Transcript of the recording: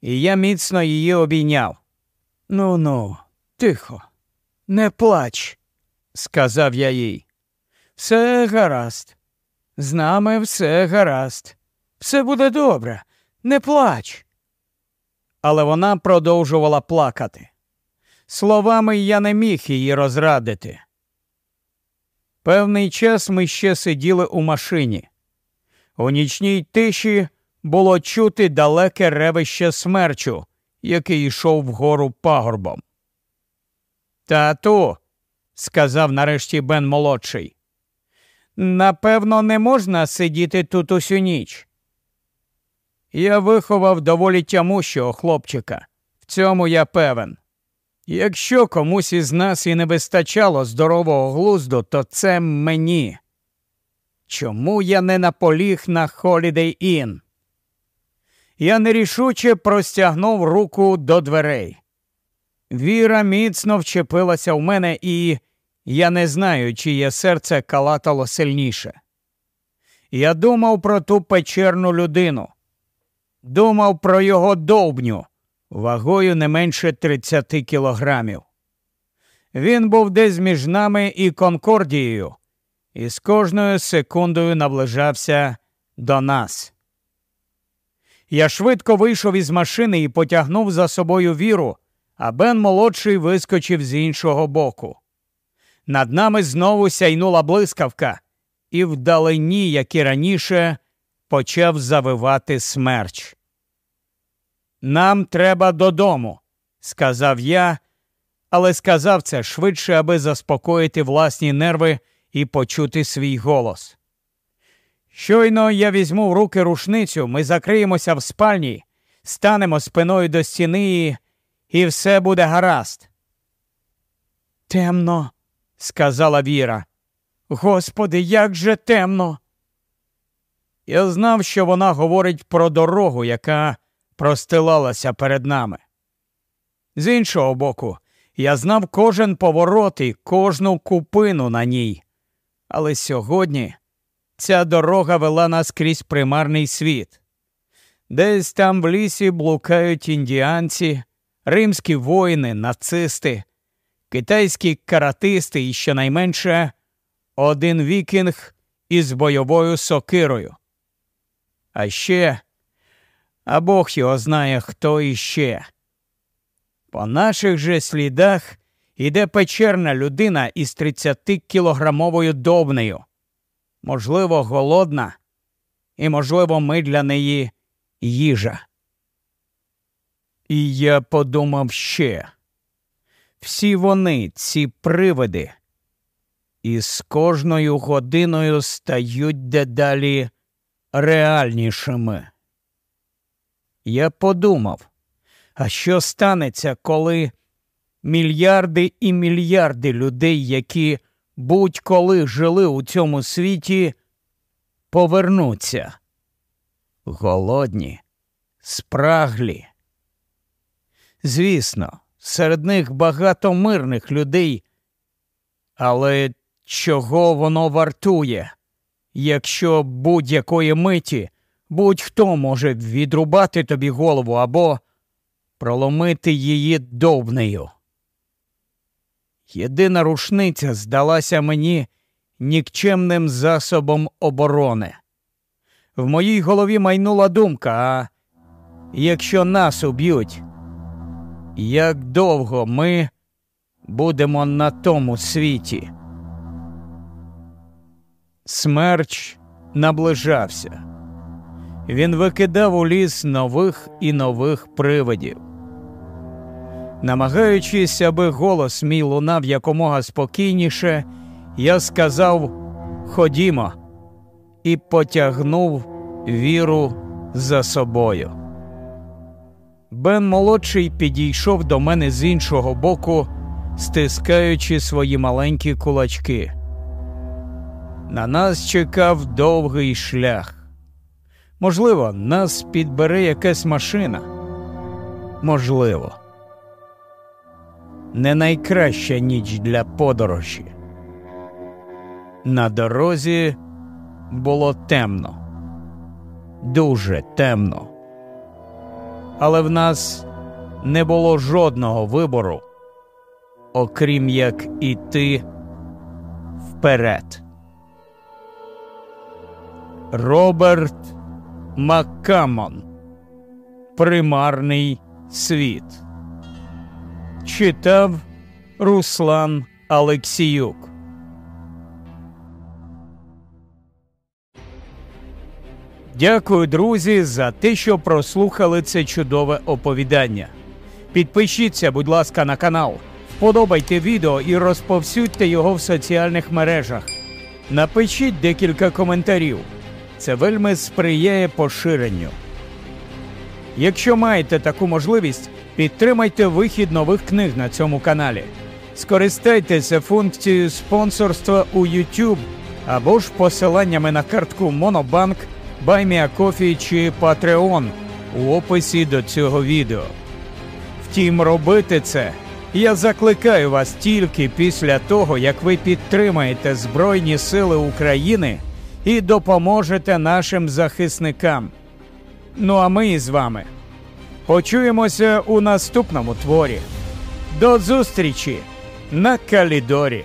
і я міцно її обійняв. Ну ну, тихо, не плач, сказав я їй. Все гаразд. З нами все гаразд. Все буде добре, не плач. Але вона продовжувала плакати. Словами я не міг її розрадити. Певний час ми ще сиділи у машині. У нічній тиші було чути далеке ревище смерчу, який йшов вгору пагорбом. Тату, сказав нарешті Бен молодший, напевно, не можна сидіти тут усю ніч. Я виховав доволі тямущого хлопчика. В цьому я певен. Якщо комусь із нас і не вистачало здорового глузду, то це мені. Чому я не наполіг на Holiday Inn? Я нерішуче простягнув руку до дверей. Віра міцно вчепилася в мене, і я не знаю, чиє серце калатало сильніше. Я думав про ту печерну людину, думав про його довбню, вагою не менше 30 кілограмів. Він був десь між нами і Конкордією, і з кожною секундою наближався до нас. Я швидко вийшов із машини і потягнув за собою віру, а Бен молодший вискочив з іншого боку. Над нами знову сяйнула блискавка, і вдалині, як і раніше, почав завивати смерч. Нам треба додому, сказав я, але сказав це швидше, аби заспокоїти власні нерви і почути свій голос. Щойно я візьму в руки рушницю, ми закриємося в спальні, станемо спиною до стіни, і, все буде гаразд. Темно, сказала Віра. Господи, як же темно. Я знав, що вона говорить про дорогу, яка простилалася перед нами. З іншого боку, я знав кожен поворот і кожну купину на ній. Але сьогодні ця дорога вела нас крізь примарний світ. Десь там в лісі блукають індіанці, римські воїни, нацисти, китайські каратисти і щонайменше один вікінг із бойовою сокирою. А ще, а Бог його знає, хто іще. По наших же слідах іде печерна людина із 30 кілограмовою довнею. Можливо, голодна, і, можливо, ми для неї їжа. І я подумав ще всі вони, ці привиди, і з кожною годиною стають дедалі реальнішими. Я подумав, а що станеться, коли мільярди і мільярди людей, які будь-коли жили у цьому світі, повернуться? Голодні, спраглі. Звісно, серед них багато мирних людей, але чого воно вартує, якщо будь-якої миті будь-хто може відрубати тобі голову або проломити її довбнею? Єдина рушниця здалася мені нікчемним засобом оборони. В моїй голові майнула думка, а якщо нас уб'ють, як довго ми будемо на тому світі? Смерч наближався. Він викидав у ліс нових і нових привидів. Намагаючись, аби голос мій лунав якомога спокійніше, я сказав Ходімо, і потягнув віру за собою. Бен молодший підійшов до мене з іншого боку, стискаючи свої маленькі кулачки. На нас чекав довгий шлях. Можливо, нас підбере якась машина. Можливо, не найкраща ніч для подорожі. На дорозі було темно, дуже темно. Але в нас не було жодного вибору, окрім як іти вперед. Роберт Маккаммон Примарний світ. Читав Руслан Алексіюк. Дякую, друзі, за те, що прослухали це чудове оповідання. Підпишіться, будь ласка, на канал, вподобайте відео і розповсюдьте його в соціальних мережах. Напишіть декілька коментарів. Це вельми сприяє поширенню. Якщо маєте таку можливість, підтримайте вихід нових книг на цьому каналі. Скористайтеся функцією спонсорства у YouTube або ж посиланнями на картку Monobank, BuyMeACoffee чи Patreon у описі до цього відео. Втім, робити це я закликаю вас тільки після того, як ви підтримаєте Збройні Сили України і допоможете нашим захисникам. Ну а ми з вами почуємося у наступному творі. До зустрічі на Калідорі!